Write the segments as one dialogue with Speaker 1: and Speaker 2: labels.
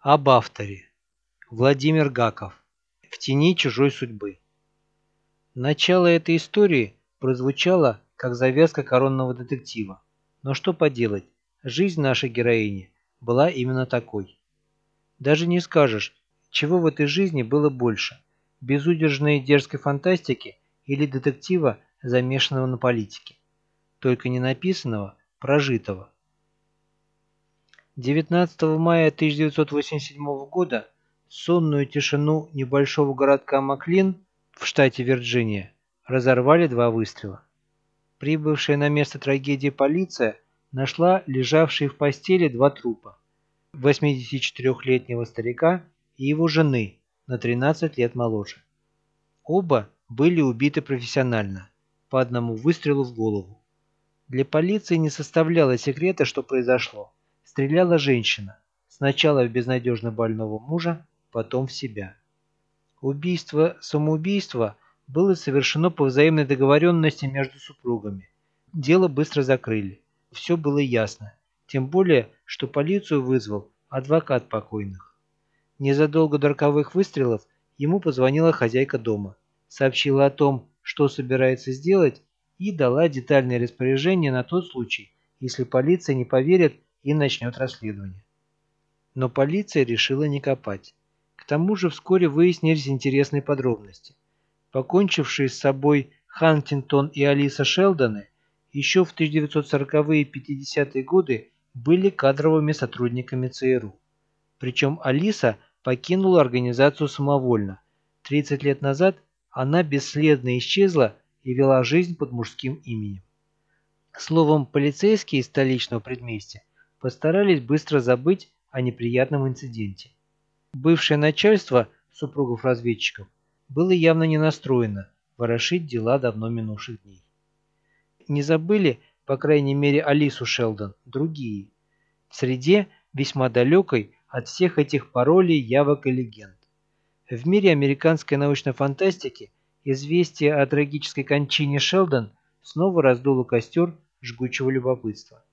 Speaker 1: Об авторе. Владимир Гаков. В тени чужой судьбы. Начало этой истории прозвучало, как завязка коронного детектива. Но что поделать, жизнь нашей героини была именно такой. Даже не скажешь, чего в этой жизни было больше – безудержной дерзкой фантастики или детектива, замешанного на политике. Только не написанного, прожитого – 19 мая 1987 года сонную тишину небольшого городка Маклин в штате Вирджиния разорвали два выстрела. Прибывшая на место трагедии полиция нашла лежавшие в постели два трупа – 84-летнего старика и его жены на 13 лет моложе. Оба были убиты профессионально, по одному выстрелу в голову. Для полиции не составляло секрета, что произошло стреляла женщина, сначала в безнадежно больного мужа, потом в себя. Убийство-самоубийство было совершено по взаимной договоренности между супругами. Дело быстро закрыли. Все было ясно. Тем более, что полицию вызвал адвокат покойных. Незадолго до роковых выстрелов ему позвонила хозяйка дома, сообщила о том, что собирается сделать, и дала детальное распоряжение на тот случай, если полиция не поверит и начнет расследование. Но полиция решила не копать. К тому же вскоре выяснились интересные подробности. Покончившие с собой Хантингтон и Алиса Шелдоны еще в 1940-е и 50-е годы были кадровыми сотрудниками ЦРУ. Причем Алиса покинула организацию самовольно. 30 лет назад она бесследно исчезла и вела жизнь под мужским именем. Словом, полицейские из столичного предместья постарались быстро забыть о неприятном инциденте. Бывшее начальство супругов-разведчиков было явно не настроено ворошить дела давно минувших дней. Не забыли, по крайней мере, Алису Шелдон, другие. В среде весьма далекой от всех этих паролей, явок и легенд. В мире американской научной фантастики известие о трагической кончине Шелдон снова раздуло костер жгучего любопытства.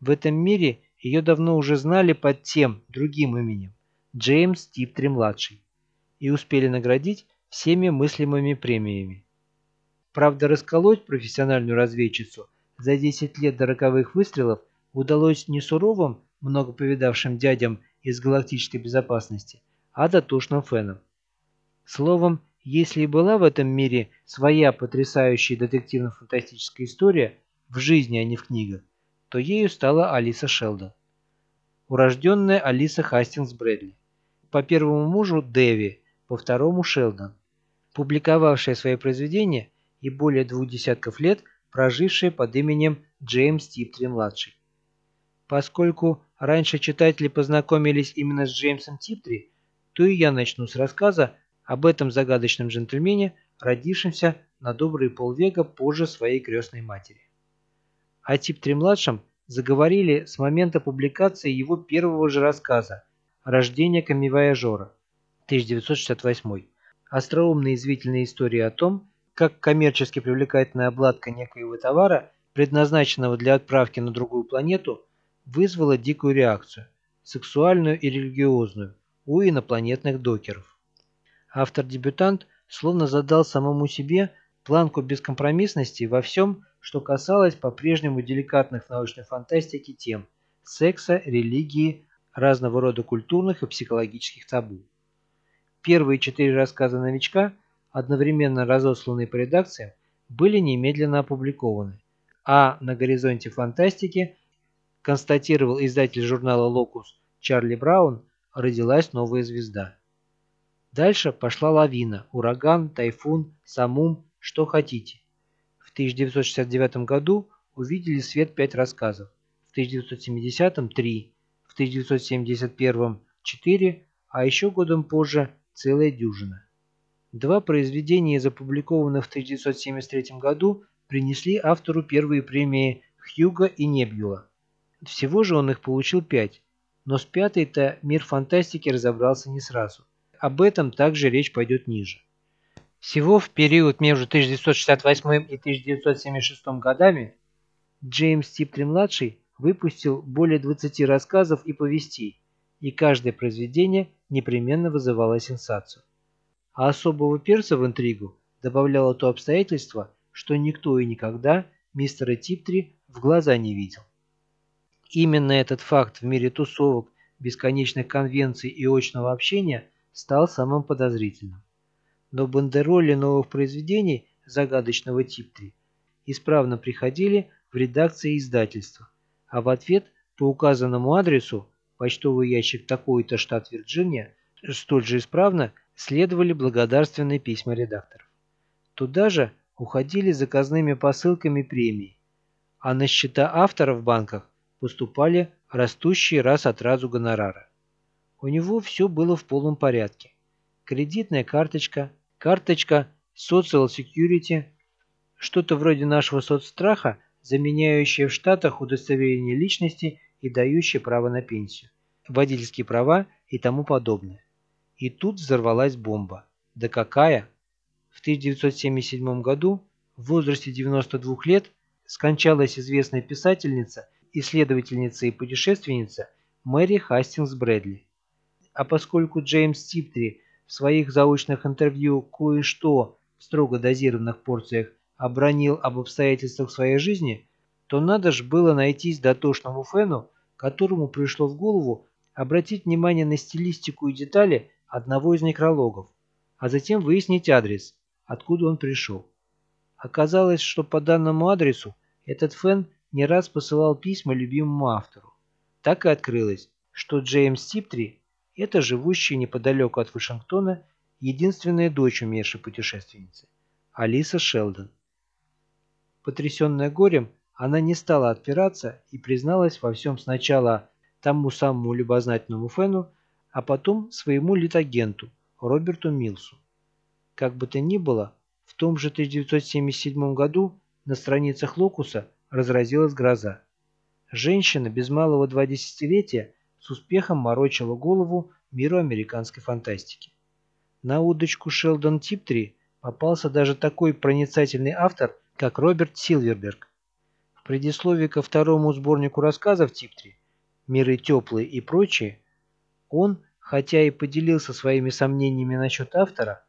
Speaker 1: В этом мире ее давно уже знали под тем, другим именем – Джеймс Типтри-младший, и успели наградить всеми мыслимыми премиями. Правда, расколоть профессиональную разведчицу за 10 лет до роковых выстрелов удалось не суровым, много повидавшим дядям из галактической безопасности, а дотошным фенам. Словом, если и была в этом мире своя потрясающая детективно-фантастическая история в жизни, а не в книгах, то ею стала Алиса Шелдон. Урожденная Алиса Хастингс Брэдли. По первому мужу Дэви, по второму Шелдон. Публиковавшая свои произведения и более двух десятков лет прожившая под именем Джеймс Типтри-младший. Поскольку раньше читатели познакомились именно с Джеймсом Типтри, то и я начну с рассказа об этом загадочном джентльмене, родившемся на добрые полвека позже своей крестной матери о Тип-3-младшем заговорили с момента публикации его первого же рассказа «Рождение камевояжера» 1968. Остроумная извительная история о том, как коммерчески привлекательная обладка некоего товара, предназначенного для отправки на другую планету, вызвала дикую реакцию, сексуальную и религиозную, у инопланетных докеров. Автор-дебютант словно задал самому себе планку бескомпромиссности во всем, что касалось по-прежнему деликатных научной фантастике тем секса, религии, разного рода культурных и психологических табу. Первые четыре рассказа новичка, одновременно разосланные по редакциям, были немедленно опубликованы, а на горизонте фантастики, констатировал издатель журнала «Локус» Чарли Браун, родилась новая звезда. Дальше пошла лавина, ураган, тайфун, самум, что хотите. 1969 году увидели свет пять рассказов, в 1970-м – три, в 1971-м – четыре, а еще годом позже – целая дюжина. Два произведения из опубликованных в 1973 году принесли автору первые премии Хьюга и Небьюла. Всего же он их получил пять, но с пятой-то мир фантастики разобрался не сразу. Об этом также речь пойдет ниже. Всего в период между 1968 и 1976 годами Джеймс Типтри-младший выпустил более 20 рассказов и повестей, и каждое произведение непременно вызывало сенсацию. А особого перца в интригу добавляло то обстоятельство, что никто и никогда мистера Типтри в глаза не видел. Именно этот факт в мире тусовок, бесконечных конвенций и очного общения стал самым подозрительным. Но бандероли новых произведений загадочного Типтри исправно приходили в редакции издательства, а в ответ по указанному адресу почтовый ящик такой-то штат Вирджиния столь же исправно следовали благодарственные письма редакторов. Туда же уходили заказными посылками премии, а на счета авторов в банках поступали растущие раз от разу гонорары. У него все было в полном порядке. Кредитная карточка, карточка Social Security, что-то вроде нашего соцстраха, заменяющее в Штатах удостоверение личности и дающее право на пенсию, водительские права и тому подобное. И тут взорвалась бомба. Да какая! В 1977 году в возрасте 92 лет скончалась известная писательница, исследовательница и путешественница Мэри Хастингс Брэдли. А поскольку Джеймс Типтри в своих заочных интервью кое-что в строго дозированных порциях обронил об обстоятельствах своей жизни, то надо ж было найтись дотошному фену, которому пришло в голову обратить внимание на стилистику и детали одного из некрологов, а затем выяснить адрес, откуда он пришел. Оказалось, что по данному адресу этот фэн не раз посылал письма любимому автору. Так и открылось, что Джеймс Типтри – это живущая неподалеку от Вашингтона единственная дочь умершей путешественницы – Алиса Шелдон. Потрясенная горем, она не стала отпираться и призналась во всем сначала тому самому любознательному Фену, а потом своему литагенту Роберту Милсу. Как бы то ни было, в том же 1977 году на страницах Локуса разразилась гроза. Женщина без малого два десятилетия с успехом морочила голову миру американской фантастики. На удочку Шелдон Типтри попался даже такой проницательный автор, как Роберт Силверберг. В предисловии ко второму сборнику рассказов Типтри «Миры теплые» и прочие, он, хотя и поделился своими сомнениями насчет автора,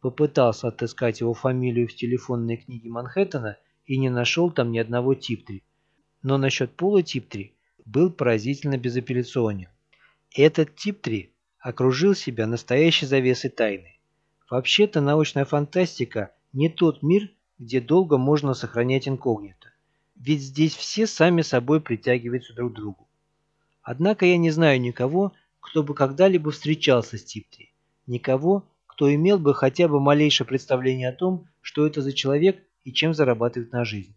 Speaker 1: Попытался отыскать его фамилию в телефонной книге Манхэттена и не нашел там ни одного Типтри. Но насчет Пола Типтри был поразительно безапелляционен. Этот Типтри окружил себя настоящей завесой тайны. Вообще-то научная фантастика не тот мир, где долго можно сохранять инкогнито. Ведь здесь все сами собой притягиваются друг к другу. Однако я не знаю никого, кто бы когда-либо встречался с Типтри. Никого, кто имел бы хотя бы малейшее представление о том, что это за человек и чем зарабатывает на жизнь.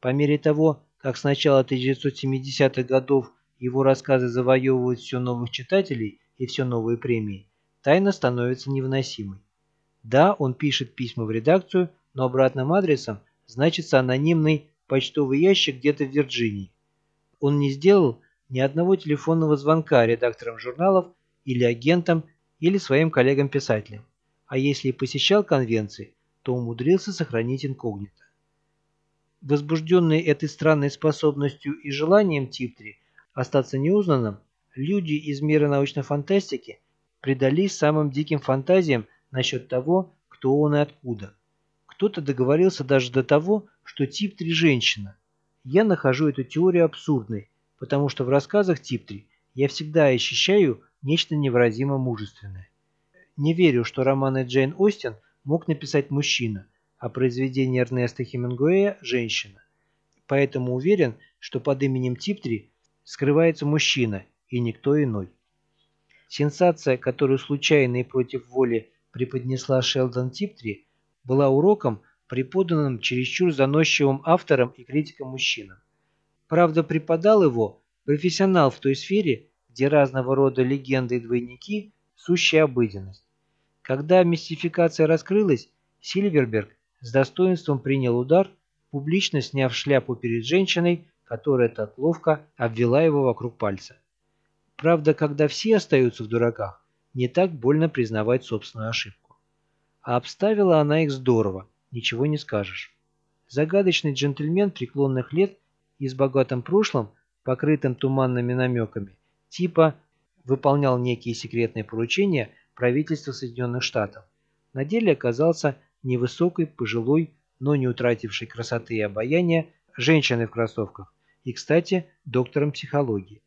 Speaker 1: По мере того, как с начала 1970-х годов его рассказы завоевывают все новых читателей и все новые премии, тайна становится невыносимой. Да, он пишет письма в редакцию, но обратным адресом значится анонимный почтовый ящик где-то в Вирджинии. Он не сделал ни одного телефонного звонка редакторам журналов или агентам или своим коллегам-писателям, а если и посещал конвенции, то умудрился сохранить инкогнито. Возбужденные этой странной способностью и желанием Типтри остаться неузнанным, люди из мира научной фантастики предались самым диким фантазиям насчет того, кто он и откуда. Кто-то договорился даже до того, что Типтри – женщина. Я нахожу эту теорию абсурдной, потому что в рассказах Типтри я всегда ощущаю нечто невыразимо мужественное. Не верю, что романы Джейн Остин мог написать мужчина, а произведение Эрнеста Хемингуэя – женщина. Поэтому уверен, что под именем Типтри скрывается мужчина и никто иной. Сенсация, которую случайно и против воли преподнесла Шелдон Типтри, была уроком, преподанным чересчур заносчивым автором и критиком мужчинам. Правда, преподал его профессионал в той сфере, где разного рода легенды и двойники – сущая обыденность. Когда мистификация раскрылась, Сильверберг с достоинством принял удар, публично сняв шляпу перед женщиной, которая так ловко обвела его вокруг пальца. Правда, когда все остаются в дураках, не так больно признавать собственную ошибку. А обставила она их здорово, ничего не скажешь. Загадочный джентльмен преклонных лет и с богатым прошлым, покрытым туманными намеками, типа выполнял некие секретные поручения правительства Соединенных Штатов, на деле оказался невысокой, пожилой, но не утратившей красоты и обаяния женщиной в кроссовках и, кстати, доктором психологии.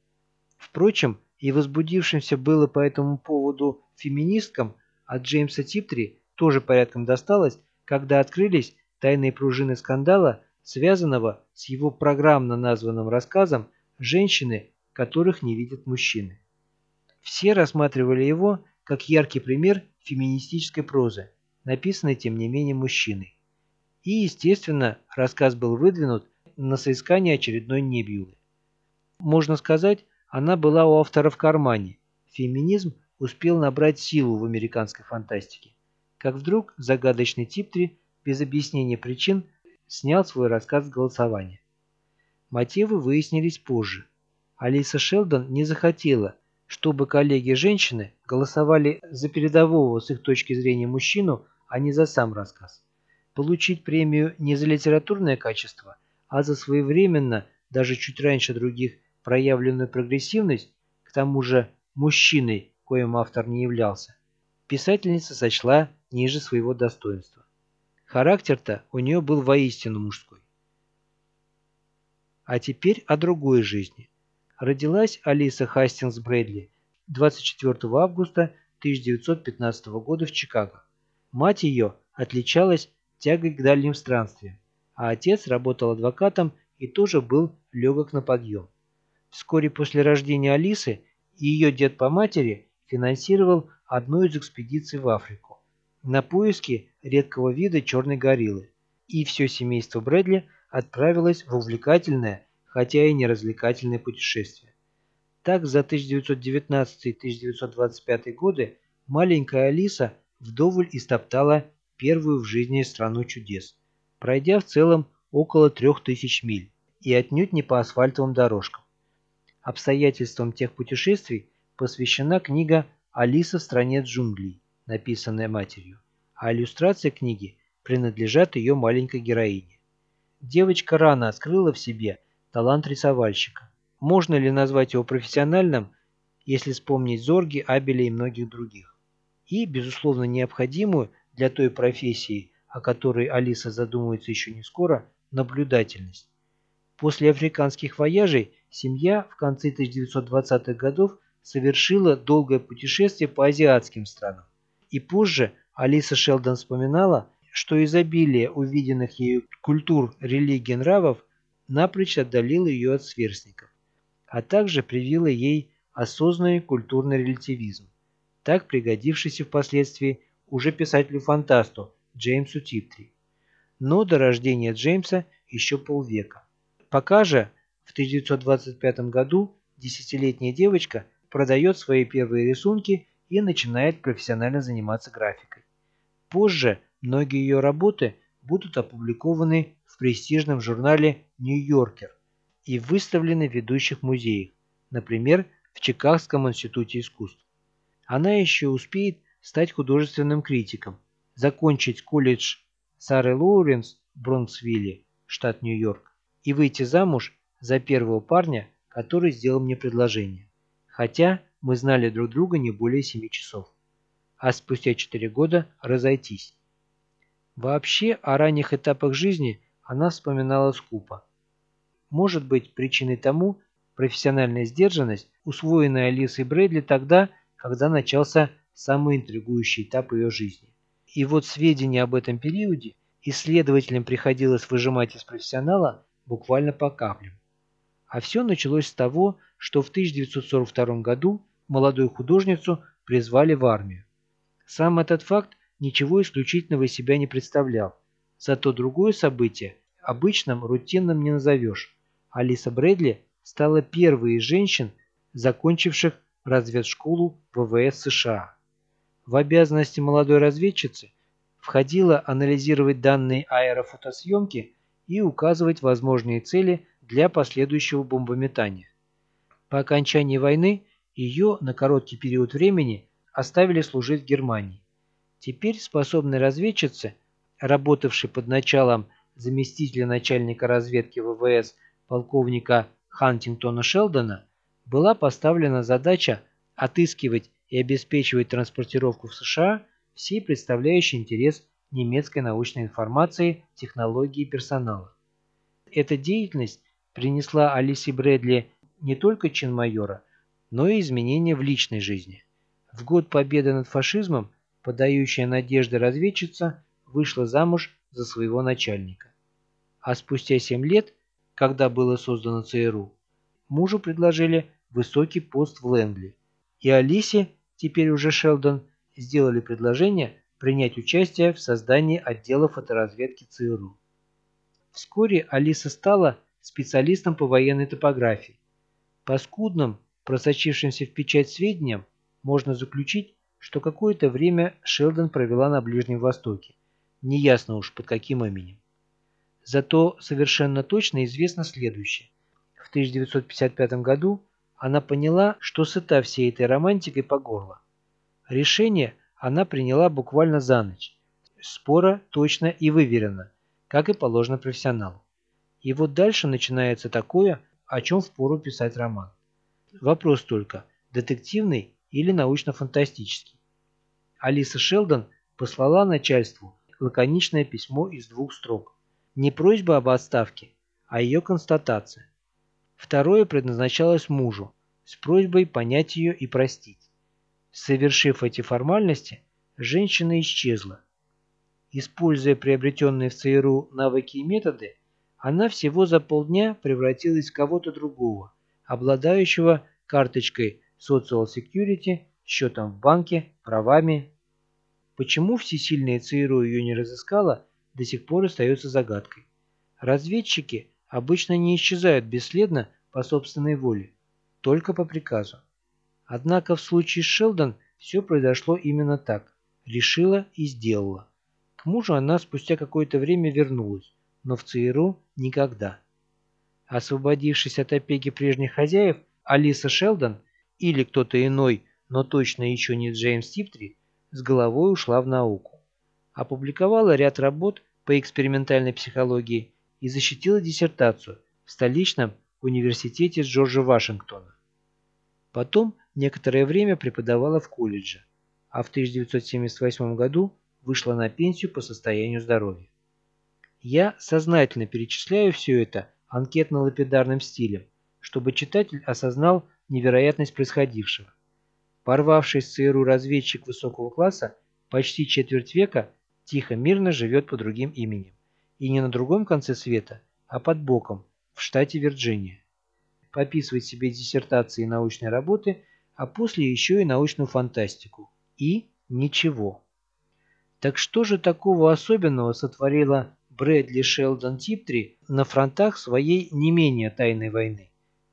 Speaker 1: Впрочем, и возбудившимся было по этому поводу феминисткам от Джеймса Типтри тоже порядком досталось, когда открылись тайные пружины скандала, связанного с его программно названным рассказом «Женщины, которых не видят мужчины». Все рассматривали его как яркий пример феминистической прозы, написанной тем не менее мужчиной. И, естественно, рассказ был выдвинут на соискание очередной небьюлы. Можно сказать, она была у автора в кармане. Феминизм успел набрать силу в американской фантастике. Как вдруг загадочный Типтри, без объяснения причин, снял свой рассказ с голосования. Мотивы выяснились позже. Алиса Шелдон не захотела, чтобы коллеги-женщины голосовали за передового с их точки зрения мужчину, а не за сам рассказ. Получить премию не за литературное качество, а за своевременно, даже чуть раньше других, проявленную прогрессивность, к тому же мужчиной, коим автор не являлся, писательница сочла ниже своего достоинства. Характер-то у нее был воистину мужской. А теперь о другой жизни. Родилась Алиса Хастингс Брэдли 24 августа 1915 года в Чикаго. Мать ее отличалась тягой к дальним странствиям, а отец работал адвокатом и тоже был легок на подъем. Вскоре после рождения Алисы ее дед по матери финансировал одну из экспедиций в Африку на поиски редкого вида черной гориллы, и все семейство Брэдли отправилось в увлекательное хотя и не развлекательное путешествие. Так, за 1919-1925 годы маленькая Алиса вдоволь истоптала первую в жизни страну чудес, пройдя в целом около трех тысяч миль и отнюдь не по асфальтовым дорожкам. Обстоятельствам тех путешествий посвящена книга «Алиса в стране джунглей», написанная матерью, а иллюстрации книги принадлежат ее маленькой героине. Девочка рано открыла в себе талант рисовальщика. Можно ли назвать его профессиональным, если вспомнить Зорги, Абеля и многих других? И, безусловно, необходимую для той профессии, о которой Алиса задумывается еще не скоро, наблюдательность. После африканских вояжей семья в конце 1920-х годов совершила долгое путешествие по азиатским странам. И позже Алиса Шелдон вспоминала, что изобилие увиденных ею культур, религий, нравов напрочь отдалило ее от сверстников, а также привило ей осознанный культурный релятивизм, так пригодившийся впоследствии уже писателю-фантасту Джеймсу Типтри. Но до рождения Джеймса еще полвека. Пока же в 1925 году десятилетняя девочка продает свои первые рисунки и начинает профессионально заниматься графикой. Позже многие ее работы будут опубликованы в престижном журнале «Нью-Йоркер» и выставлены в ведущих музеях, например, в Чикагском институте искусств. Она еще успеет стать художественным критиком, закончить колледж Сары Лоуренс в Бронксвилле, штат Нью-Йорк, и выйти замуж за первого парня, который сделал мне предложение. Хотя мы знали друг друга не более семи часов. А спустя четыре года разойтись. Вообще, о ранних этапах жизни она вспоминала скупо. Может быть, причиной тому профессиональная сдержанность, усвоенная Алисой Брэдли тогда, когда начался самый интригующий этап ее жизни. И вот сведения об этом периоде исследователям приходилось выжимать из профессионала буквально по каплям. А все началось с того, что в 1942 году молодую художницу призвали в армию. Сам этот факт ничего исключительного из себя не представлял. Зато другое событие обычным рутинным не назовешь. Алиса Брэдли стала первой из женщин, закончивших разведшколу ВВС США. В обязанности молодой разведчицы входило анализировать данные аэрофотосъемки и указывать возможные цели для последующего бомбометания. По окончании войны ее на короткий период времени оставили служить в Германии. Теперь способной разведчице, работавшей под началом заместителя начальника разведки ВВС полковника Хантингтона Шелдона, была поставлена задача отыскивать и обеспечивать транспортировку в США всей представляющей интерес немецкой научной информации, технологии и персонала. Эта деятельность принесла Алисе Брэдли не только чин майора, но и изменения в личной жизни. В год победы над фашизмом подающая надежды разведчица вышла замуж за своего начальника. А спустя 7 лет, когда было создано ЦРУ, мужу предложили высокий пост в Лэнгли. И Алисе, теперь уже Шелдон, сделали предложение принять участие в создании отдела фоторазведки ЦРУ. Вскоре Алиса стала специалистом по военной топографии. По скудным, просочившимся в печать сведениям, можно заключить, что какое-то время Шелдон провела на Ближнем Востоке. Неясно уж под каким именем. Зато совершенно точно известно следующее. В 1955 году она поняла, что сыта всей этой романтикой по горло. Решение она приняла буквально за ночь. Спора точно и выверено, как и положено профессионалу. И вот дальше начинается такое, о чем впору писать роман. Вопрос только, детективный или научно-фантастический. Алиса Шелдон послала начальству лаконичное письмо из двух строк. Не просьба об отставке, а ее констатация. Второе предназначалось мужу, с просьбой понять ее и простить. Совершив эти формальности, женщина исчезла. Используя приобретенные в ЦРУ навыки и методы, она всего за полдня превратилась в кого-то другого, обладающего карточкой Social Security, счетом в банке, правами. Почему всесильная ЦРУ ее не разыскала, до сих пор остается загадкой. Разведчики обычно не исчезают бесследно по собственной воле, только по приказу. Однако в случае с Шелдон все произошло именно так. Решила и сделала. К мужу она спустя какое-то время вернулась, но в ЦРУ никогда. Освободившись от опеки прежних хозяев, Алиса Шелдон или кто-то иной, но точно еще не Джеймс Типтри, с головой ушла в науку. Опубликовала ряд работ по экспериментальной психологии и защитила диссертацию в столичном университете Джорджа Вашингтона. Потом некоторое время преподавала в колледже, а в 1978 году вышла на пенсию по состоянию здоровья. Я сознательно перечисляю все это анкетно-лапидарным стилем, чтобы читатель осознал невероятность происходившего. Порвавший с ЦРУ разведчик высокого класса почти четверть века тихо мирно живет по другим именем. И не на другом конце света, а под боком, в штате Вирджиния. Пописывает себе диссертации и научные работы, а после еще и научную фантастику. И ничего. Так что же такого особенного сотворила Брэдли Шелдон Типтри на фронтах своей не менее тайной войны?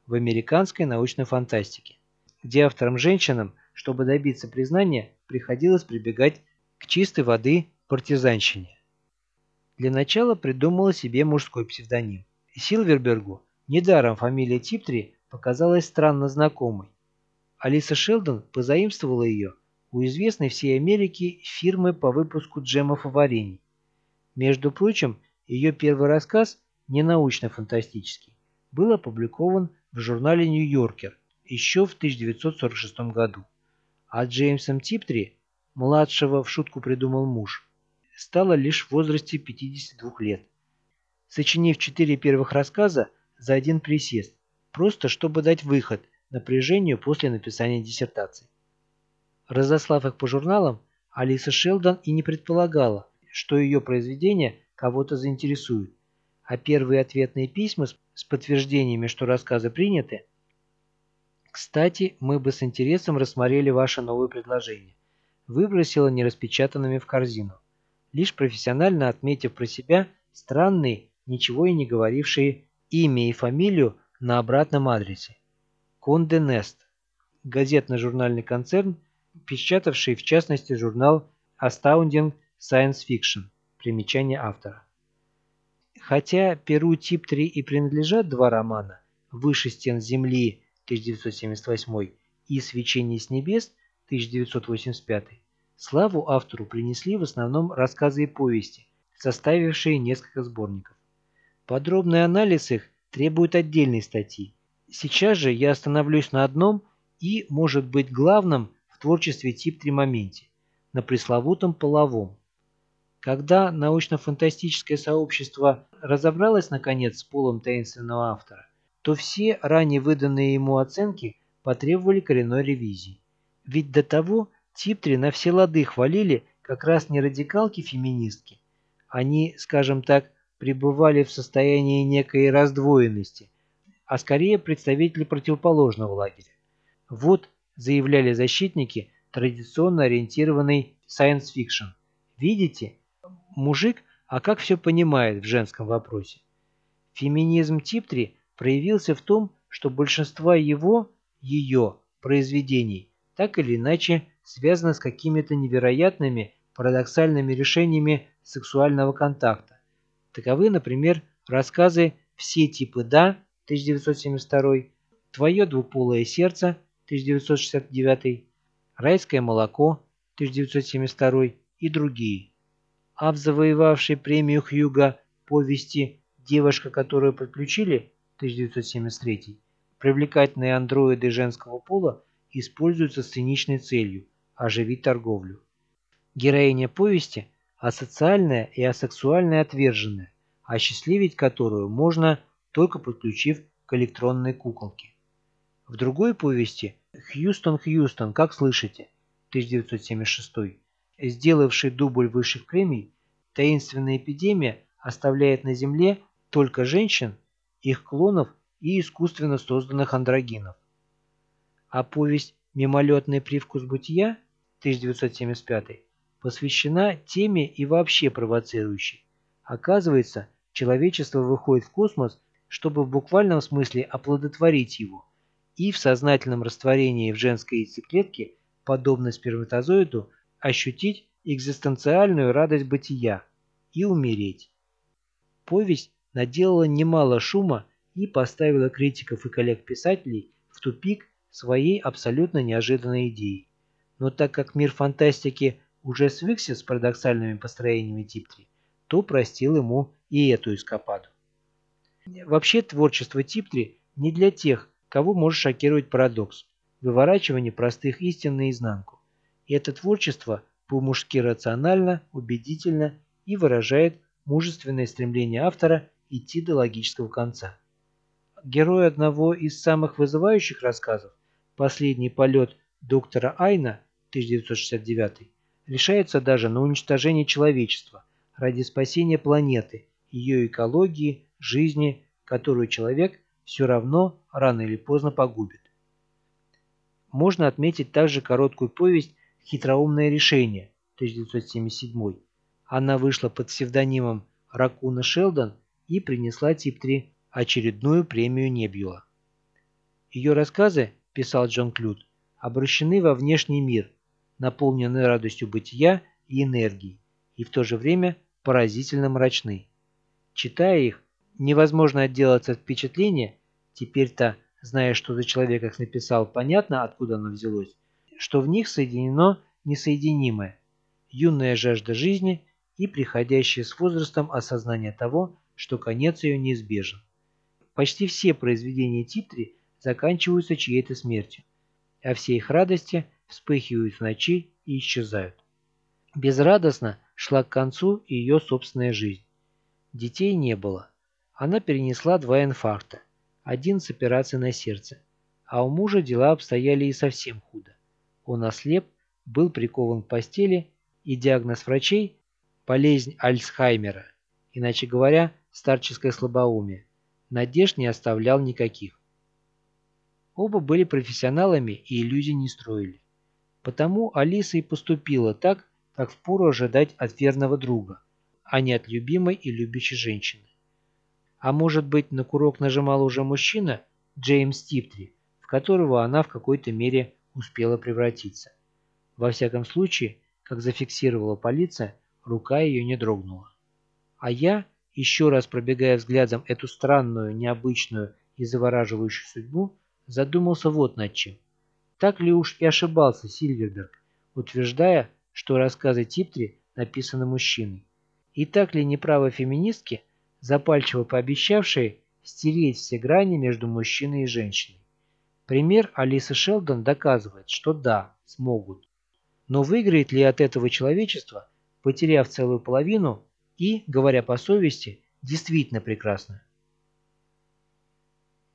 Speaker 1: В американской научной фантастике, где авторам-женщинам, чтобы добиться признания, приходилось прибегать к чистой воды партизанщине. Для начала придумала себе мужской псевдоним. Силвербергу недаром фамилия Типтри показалась странно знакомой. Алиса Шелдон позаимствовала ее у известной всей Америке фирмы по выпуску джемов и варений. Между прочим, ее первый рассказ, не научно-фантастический, был опубликован в журнале «Нью-Йоркер» еще в 1946 году. А Джеймсом Типтри, младшего в шутку придумал муж, стало лишь в возрасте 52 лет. Сочинив четыре первых рассказа за один присест, просто чтобы дать выход напряжению после написания диссертации. Разослав их по журналам, Алиса Шелдон и не предполагала, что ее произведения кого-то заинтересуют а первые ответные письма с подтверждениями, что рассказы приняты. Кстати, мы бы с интересом рассмотрели ваше новое предложение. Выбросила нераспечатанными в корзину, лишь профессионально отметив про себя странные, ничего и не говорившие имя и фамилию на обратном адресе. Конде Нест, газетно-журнальный концерн, печатавший в частности журнал Astounding Science Fiction, примечание автора. Хотя Перу тип 3 и принадлежат два романа «Выше стен земли» 1978 и «Свечение с небес» 1985, славу автору принесли в основном рассказы и повести, составившие несколько сборников. Подробный анализ их требует отдельной статьи. Сейчас же я остановлюсь на одном и может быть главным в творчестве тип-3 моменте, на пресловутом половом. Когда научно-фантастическое сообщество разобралось наконец с полом таинственного автора, то все ранее выданные ему оценки потребовали коренной ревизии. Ведь до того тип-3 на все лады хвалили как раз не радикалки-феминистки. Они, скажем так, пребывали в состоянии некой раздвоенности, а скорее представители противоположного лагеря. Вот, заявляли защитники, традиционно ориентированный science fiction. Видите, мужик, а как все понимает в женском вопросе. Феминизм тип 3 проявился в том, что большинство его, ее произведений так или иначе связано с какими-то невероятными парадоксальными решениями сексуального контакта. Таковы, например, рассказы «Все типы да» 1972, «Твое двуполое сердце» 1969, «Райское молоко» 1972 и другие. А в завоевавшей премию Хьюга повести «Девушка, которую подключили» 1973 привлекательные андроиды женского пола используются с циничной целью – оживить торговлю. Героиня повести – асоциальная и асексуальная отверженная, осчастливить которую можно, только подключив к электронной куколке. В другой повести «Хьюстон, Хьюстон, как слышите?» 1976 сделавший дубль высших премий, таинственная эпидемия оставляет на Земле только женщин, их клонов и искусственно созданных андрогинов. А повесть «Мимолетный привкус бытия» 1975 посвящена теме и вообще провоцирующей. Оказывается, человечество выходит в космос, чтобы в буквальном смысле оплодотворить его, и в сознательном растворении в женской яйцеклетке, подобно сперматозоиду, ощутить экзистенциальную радость бытия и умереть. Повесть наделала немало шума и поставила критиков и коллег-писателей в тупик своей абсолютно неожиданной идеей. Но так как мир фантастики уже свыкся с парадоксальными построениями Тип-3, то простил ему и эту эскападу. Вообще творчество Тип-3 не для тех, кого может шокировать парадокс, выворачивание простых истин наизнанку. И это творчество по-мужски рационально, убедительно и выражает мужественное стремление автора идти до логического конца. Герой одного из самых вызывающих рассказов «Последний полет доктора Айна» 1969 решается даже на уничтожение человечества ради спасения планеты, ее экологии, жизни, которую человек все равно рано или поздно погубит. Можно отметить также короткую повесть «Хитроумное решение» 1977. Она вышла под псевдонимом Ракуна Шелдон и принесла тип 3 очередную премию Небьюла. Ее рассказы, писал Джон Клют, обращены во внешний мир, наполнены радостью бытия и энергией, и в то же время поразительно мрачны. Читая их, невозможно отделаться от впечатления, теперь-то, зная, что за человек их написал, понятно, откуда оно взялось, что в них соединено несоединимое, юная жажда жизни и приходящее с возрастом осознание того, что конец ее неизбежен. Почти все произведения Титри заканчиваются чьей-то смертью, а все их радости вспыхивают в ночи и исчезают. Безрадостно шла к концу ее собственная жизнь. Детей не было. Она перенесла два инфаркта, один с операцией на сердце, а у мужа дела обстояли и совсем худо. Он ослеп, был прикован к постели, и диагноз врачей – болезнь Альцхаймера, иначе говоря, старческое слабоумие. Надежд не оставлял никаких. Оба были профессионалами и иллюзий не строили. Потому Алиса и поступила так, как впору ожидать от верного друга, а не от любимой и любящей женщины. А может быть, на курок нажимал уже мужчина, Джеймс Типтри, в которого она в какой-то мере успела превратиться. Во всяком случае, как зафиксировала полиция, рука ее не дрогнула. А я, еще раз пробегая взглядом эту странную, необычную и завораживающую судьбу, задумался вот над чем. Так ли уж и ошибался Сильверберг, утверждая, что рассказы Типтри написаны мужчиной? И так ли неправы феминистки, запальчиво пообещавшие стереть все грани между мужчиной и женщиной? Пример Алисы Шелдон доказывает, что да, смогут. Но выиграет ли от этого человечество, потеряв целую половину и, говоря по совести, действительно прекрасно?